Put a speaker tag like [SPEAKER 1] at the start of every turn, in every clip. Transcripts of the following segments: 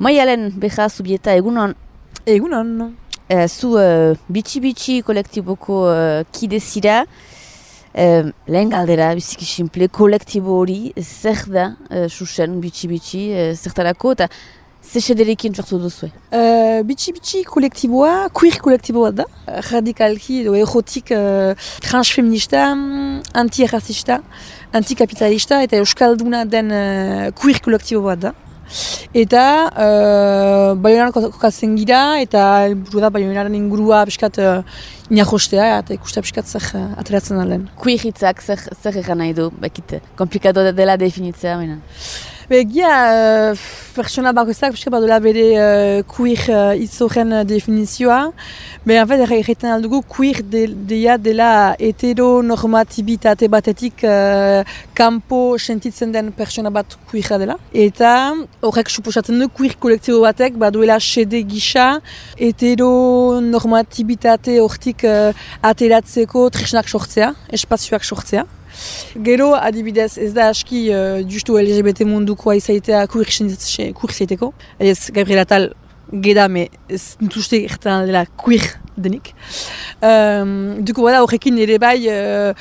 [SPEAKER 1] Maialen beha zubieta egunon,
[SPEAKER 2] Egunon.
[SPEAKER 1] eh, zu eh, bitxi-bitxi kolektiboko uh, kide zira, eh, lehen galdera, biziki simple, kolektibo hori zer da, uh, susen, bitxi-bitxi, uh, zertarako, eta ze sederekin sortu duzue.
[SPEAKER 2] Uh, bitxi bitxi kolektiboa, queer kolektiboa da. Radikalki edo erotik uh, transfeminista, anti-errazista, antikapitalista eta euskalduna den uh, queer kolektiboa da. Eta uh, baionan kokatzen gira eta helburu da baionaren ingurua piskat uh, inajostea eta ikustea piskat zer uh, ateratzen alen.
[SPEAKER 1] Queer hitzak zer, zer egan nahi du, bekit, komplikatu dela definitzea, baina.
[SPEAKER 2] Begia, uh, pertsona bakoitzak pixka badola bere uh, queer uh, uh, definizioa. Be, en fait, erraiten aldugu queer de, deia dela heteronormatibitate batetik uh, kanpo sentitzen den pertsona bat queera dela. Eta horrek suposatzen du queer kolektibo batek baduela sede gisa heteronormatibitate hortik uh, ateratzeko tresnak sortzea, espazioak sortzea. Gero, adibidez, ez da aski uh, justu LGBT mundukoa izaitea queer zaiteko. Ez, Gabriela Tal, geda, me ez dut uste ertan dela queer denik. Um, duko bada horrekin ere bai uh,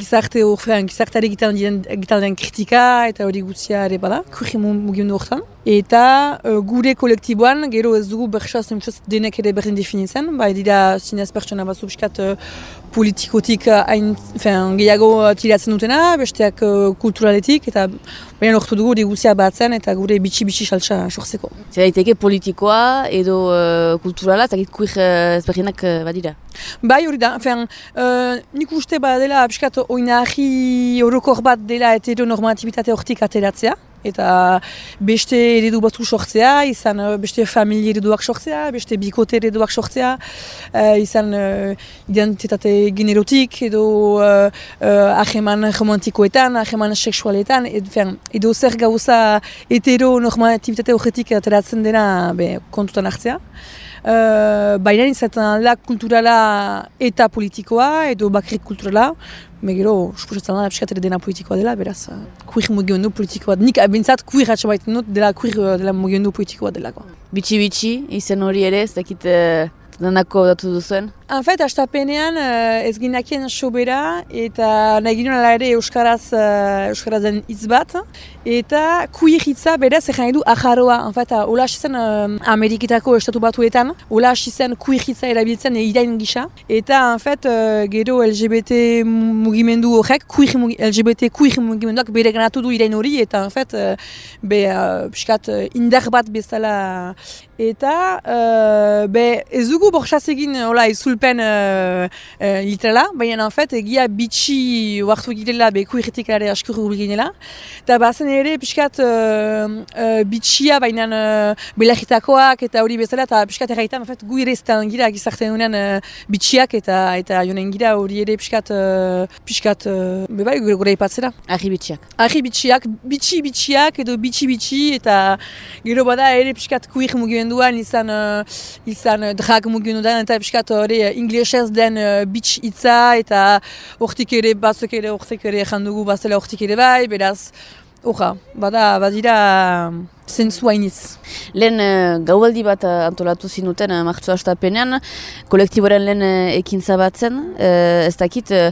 [SPEAKER 2] gizarte horrean, gizarteare egiten den, kritika eta hori gutzia ere bada, queer mugimendu horretan. Eta uh, gure kolektiboan, gero ez dugu berxaz denek ere berdin definitzen, bai dira zinez pertsona batzu piskat uh, politikotik uh, hain, fin, gehiago uh, tiratzen dutena, besteak uh, kulturaletik, eta baina lortu dugu hori guzia batzen eta gure bitxi-bitxi saltsa sortzeko.
[SPEAKER 1] Zer daiteke politikoa edo uh, kulturala, eta queer uh, ezberdinak uh, badira.
[SPEAKER 2] Bai hori da, fin, uh, nik uste badela piskat oinarri orokor bat dela heteronormatibitate hortik ateratzea eta beste eredu batzu sortzea, izan uh, beste familie ereduak sortzea, beste bikote ereduak sortzea, uh, izan uh, identitate generotik edo uh, uh, aheman romantikoetan, aheman seksualetan, edo, zer gauza heteronormatibitate horretik ateratzen dena be, kontutan hartzea. Uh, baina izaten da kulturala eta politikoa edo bakrik kulturala, Megero, suposatzen da, ere dena politikoa dela, beraz, uh, queer mugimendu politikoa. Nik abintzat queer hatxe baiten dut, dela queer uh, dela mugimendu politikoa dela.
[SPEAKER 1] Bitxi-bitxi, izen hori ere, ez dakit uh, danako datu duzuen?
[SPEAKER 2] En fait, astapenean uh, ez ginakien sobera eta nahi ginen ere Euskaraz, uh, Euskaraz den hitz bat. Eta queer hitza berez egin du aharoa. En fait, hola hasi zen uh, Ameriketako estatu batuetan, hola hasi zen queer hitza erabiltzen irain gisa. Eta en fait, uh, gero LGBT mugimendu horrek, queer, LGBT queer mugimenduak bere ganatu du irain hori. Eta en fait, uh, be, uh, piskat, uh, indar bat bezala. Eta uh, be, ez dugu borxaz egin hola izulpen uh, uh, literala, baina en fait, egia bitxi oartu girela beku irretik ere askurru ginela. Eta bazen ere, pixkat uh, uh, bitxia, baina uh, belagitakoak eta hori bezala, eta pixkat erraitan, en fait, gu ere ez gira gizarte honen uh, bitxiak eta eta jonen gira hori ere pixkat, uh, pixkat, uh, bebai, gure gure ipatzera.
[SPEAKER 1] Arri bitxiak.
[SPEAKER 2] Arri bitxiak, bitxi bitxiak edo bitxi bitxi eta gero bada ere pixkat queer mugimenduan izan, uh, izan drag mugimenduan eta pixkat hori inglesez den uh, bitx hitza eta hortik ere batzuk ere hortik ere jandugu bazela hortik ere bai, beraz, horra, bada, badira zentzu hainiz.
[SPEAKER 1] Lehen uh, gaualdi bat uh, antolatu zinuten uh, martxo hastapenean, kolektiboren lehen uh, ekintza batzen, uh, ez dakit uh,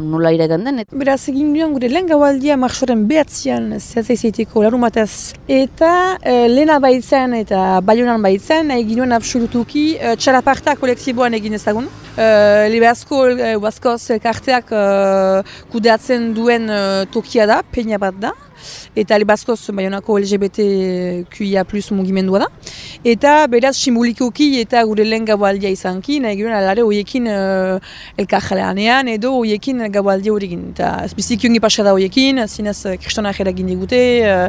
[SPEAKER 1] nola iragan den. Et...
[SPEAKER 2] Beraz, egin duen gure lehen gaualdia martxoren behatzean zehatza izaiteko larun batez. Eta uh, lehena baitzen eta baionan baitzen, egin duen absolutuki uh, txalaparta kolektiboan egin ezagun. Uh, Liberasko uh, Baskoz karteak uh, kudeatzen duen uh, tokia da, peina bat da. Eta Liberaskoz baionako LGBTQIA plus mugimendua da. Eta beraz simbolikoki eta gure lehen gaualdia izanki, nahi gure alare hoiekin uh, elkarjaleanean edo hoiekin gaualdia horrekin. Eta ez biziki ongi pasa da hoiekin, zinez kristonak eragin digute, uh,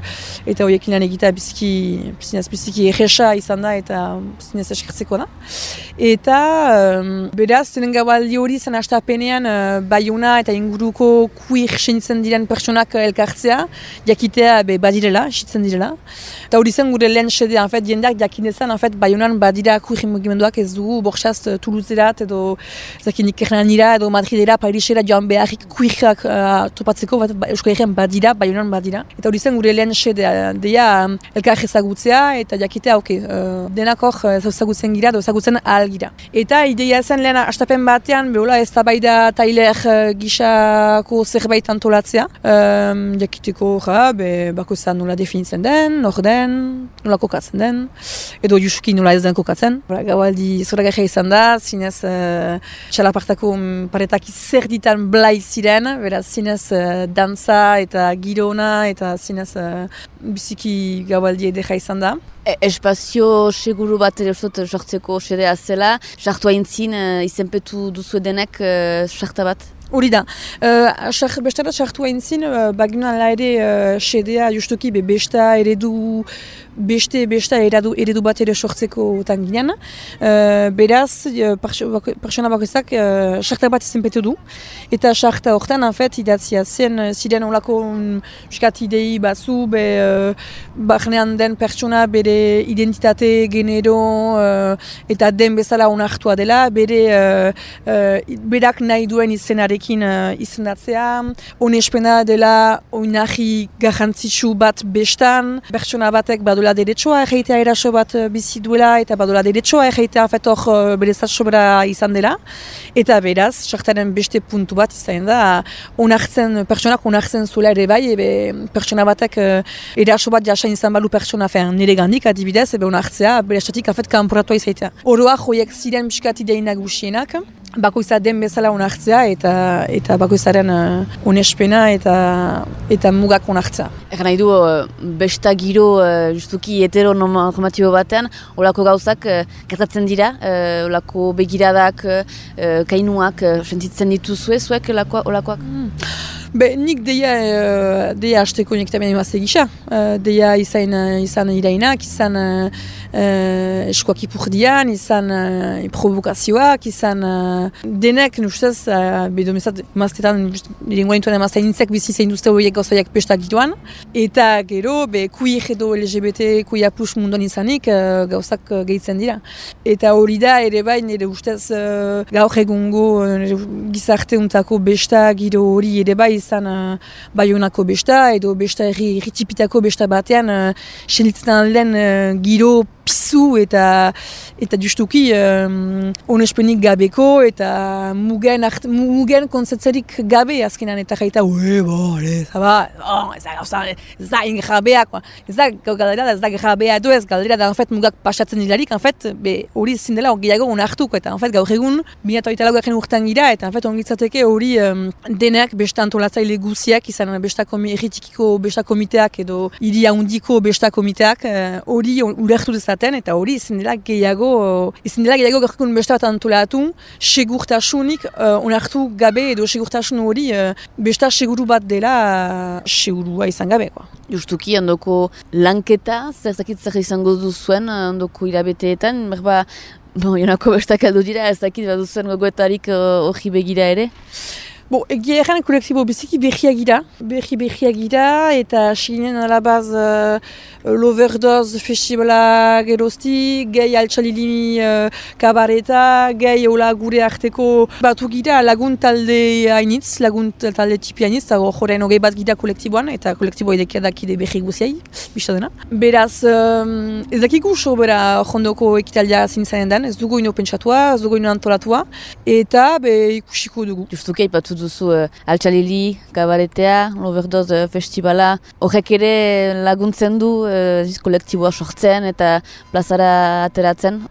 [SPEAKER 2] eta hoiekin lan egita biziki, zinez biziki egesa izan da eta zinez eskertzeko da. Eta um, beraz, zenen gaualdi hori zen hastapenean uh, baiuna eta inguruko queer senitzen diren pertsonak elkartzea, jakitea be, badirela, esitzen direla. Eta hori zen gure lehen sedea, en fet, jendeak jakinezan, en fet, baionan badira kurik mugimenduak ez dugu, borxaz Toulouserat edo zakinik nira edo Madridera, Parisera joan beharrik kuirrak uh, topatzeko, bat, ba, Euskal Herrian badira, baionan badira. Eta hori zen gure lehen sedea, deia um, elkar ezagutzea eta jakitea, ok, uh, denak hor ezagutzen gira, edo ezagutzen ahal gira. Eta ideia zen lehen astapen batean, behola ez da baida tailer uh, gixako zerbait antolatzea. Um, jakiteko, ja, be, bako zan nola definitzen den, nor den, nola kokatzen den, edo jusuki nola ez den kokatzen. Gaualdi zoragarria izan da, zinez uh, txalapartako paretak zer ditan blai ziren, beraz zinez uh, dantza eta girona eta zinez uh, biziki gaualdi edera izan da.
[SPEAKER 1] E, espazio seguru bat ere ustot sortzeko sedea zela, sartu hain zin, uh, izenpetu duzu edenek uh, bat?
[SPEAKER 2] Hori da. Uh, bestara sartu hain zin, uh, bagunan la ere sedea justuki be besta eredu beste besta eredu, eredu bat ere sortzeko otan ginen. Uh, beraz, uh, persona bakoizak uh, sarta bat izenpetu du. Eta sarta horretan, en fet, idatzia zen, ziren olako muskat idei batzu, be, uh, den pertsona bere identitate, genero, uh, eta den bezala onartua dela, bere uh, uh, berak nahi duen izenare batekin uh, izendatzea. Onespena dela oinahi garrantzitsu bat bestan. Bertsona batek badola deretsoa erreitea eraso bat uh, bizi duela eta badola deretsoa erreitea fetor uh, bere zatsobra izan dela. Eta beraz, sartaren beste puntu bat izan da, onartzen, pertsonak onartzen zuela ere bai, ebe pertsona batek uh, eraso bat jasain izan balu pertsona fean nire gandik adibidez, ebe onartzea, bere estatik afet kanporatua izaitea. Oroa joiek ziren miskat ideinak gusienak, bakoitza den bezala onartzea eta eta bakoitzaren uh, unespena eta eta mugak onartzea.
[SPEAKER 1] Egan nahi du, uh, besta giro uh, justuki heteronormatibo batean, olako gauzak uh, gertatzen dira, uh, olako begiradak, uh, kainuak, uh, sentitzen dituzue, zuek olakoak? Hmm.
[SPEAKER 2] Be, nik deia, uh, deia hasteko nik tamen emazte gisa. Uh, deia izan, izan irainak, izan uh, eskoak ipurdian, izan uh, provokazioak, izan uh, denek, nustez, uh, bedo mesat, emaztetan, linguaintuan emazte nintzek bizi zein duzte horiek gauzaiak pestak gituan. Eta gero, be, kui edo LGBT, kui apus munduan izanik, uh, gauzak gehitzen dira. Eta hori da, ere bai, nire ustez, uh, gaur egungo, uh, gizarte untako besta, giro hori ere bai, izan uh, Bayonako besta edo besta erri irritipitako besta batean uh, selitzen den uh, giro pizu eta eta justuki um, onespenik gabeko eta mugen, art, mugen konzentzarik gabe azkenan eta jaita ue, bo, ale, zaba, oh, ez da gauza, ez da inge jabea, ez da galdera, ez da jabea edo ez galdera da, fet, mugak pasatzen dilarik, en fet, be, hori zindela gehiago onartuko eta en fet, gaur egun, binatu eta lagu urtean gira eta en fet, ongitzateke hori um, denak besta antolatzaile guziak, izan besta erritikiko besta komiteak edo hiri handiko besta komiteak, uh, hori uh, ulertu dezaten eta hori izin dela gehiago, izin dela gehiago gorkun besta bat antolatu, segurtasunik uh, onartu gabe edo segurtasun hori uh, besta seguru bat dela uh, segurua izan gabe. Kwa.
[SPEAKER 1] Justuki, ondoko lanketa, zer zakit zer izango duzuen, ondoko irabeteetan, merba, no, jonako bestak aldo dira, ez dakit bat duzuen gogoetarik hori uh, begira ere?
[SPEAKER 2] Bo, egia erran kolektibo biziki behiak gira, behi behiak gira, eta siginen alabaz uh, l'Overdose Festivala gerozti, gehi altxalilini uh, kabareta, gehi hola gure arteko batu gira lagun talde hainitz, lagun talde tipi hainitz, eta horrein hogei bat gira kolektiboan, eta kolektibo edekia dakide behi guziai, bista dena. Beraz, um, ez dakigu sobera jondoko ekitaldea zintzen den, ez dugu ino pentsatua, ez dugu ino antolatua, eta be ikusiko dugu.
[SPEAKER 1] Justuke ipatu duzu uh, altxalili, kabaretea, Loverdoz uh, festivala, horrek ere laguntzen du uh, kolektiboa sortzen eta plazara ateratzen?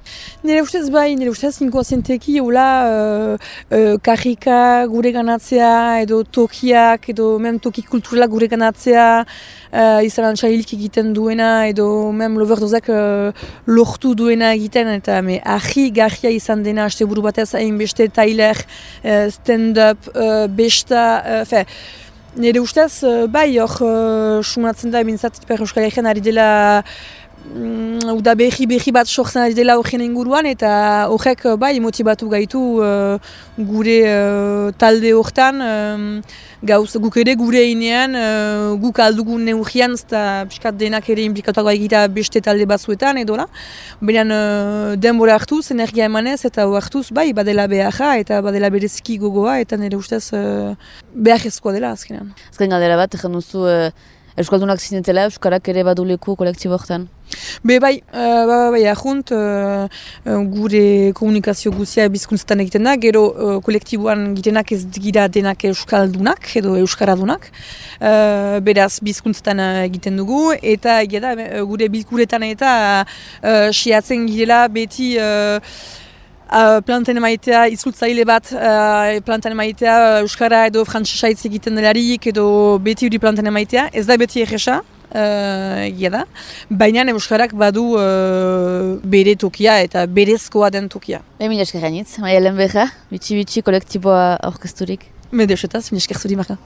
[SPEAKER 2] Nire ustez bai, nire ustez ninkoa zenteki, hola, uh, uh, karrika gure ganatzea, edo tokiak, edo mem toki kulturala gure ganatzea, uh, izan altxalilik egiten duena, edo mem Loverdozak uh, lortu duena egiten, eta me ahi garria izan dena, haste buru batez hain beste tailer, uh, stand-up, besta, uh, fe, nire ustez, uh, bai hor uh, sumatzen da, bintzat, per euskal ari dela mm, uda behi behi bat sortzen ari dela horren inguruan eta horrek bai motibatu gaitu uh, gure uh, talde hortan um, gauz guk ere gure inean uh, guk aldugun neurrian eta piskat denak ere implikatuak egira beste talde batzuetan edo la. Baina uh, denbora hartuz, energia emanez eta hartuz bai badela beharra eta badela bereziki gogoa eta nire ustez uh, behar dela azkenean.
[SPEAKER 1] Azken galdera bat, egin duzu uh, Euskaldunak zinetela, Euskarak ere baduleku kolektibo horretan?
[SPEAKER 2] Be bai, uh, bai, bai, ahunt, uh, gure komunikazio guzia bizkuntzetan egiten da, gero uh, kolektiboan egitenak ez gira denak Euskaldunak edo Euskaradunak. Uh, beraz, bizkuntzetan egiten dugu, eta da, gure bilkuretan eta uh, siatzen girela beti... Uh, Uh, planten emaitea izultzaile bat uh, planten emaitea Euskara edo Frantsesaitz egiten delarik edo beti hori planten emaitea. Ez da beti erresa uh, da. Baina Euskarak badu uh, bere tokia eta berezkoa den tokia.
[SPEAKER 1] Emil esker gainitz, maia lehen beha, bitxi-bitxi kolektiboa orkesturik
[SPEAKER 2] Mede esetaz, mine esker zuri marka